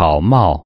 草帽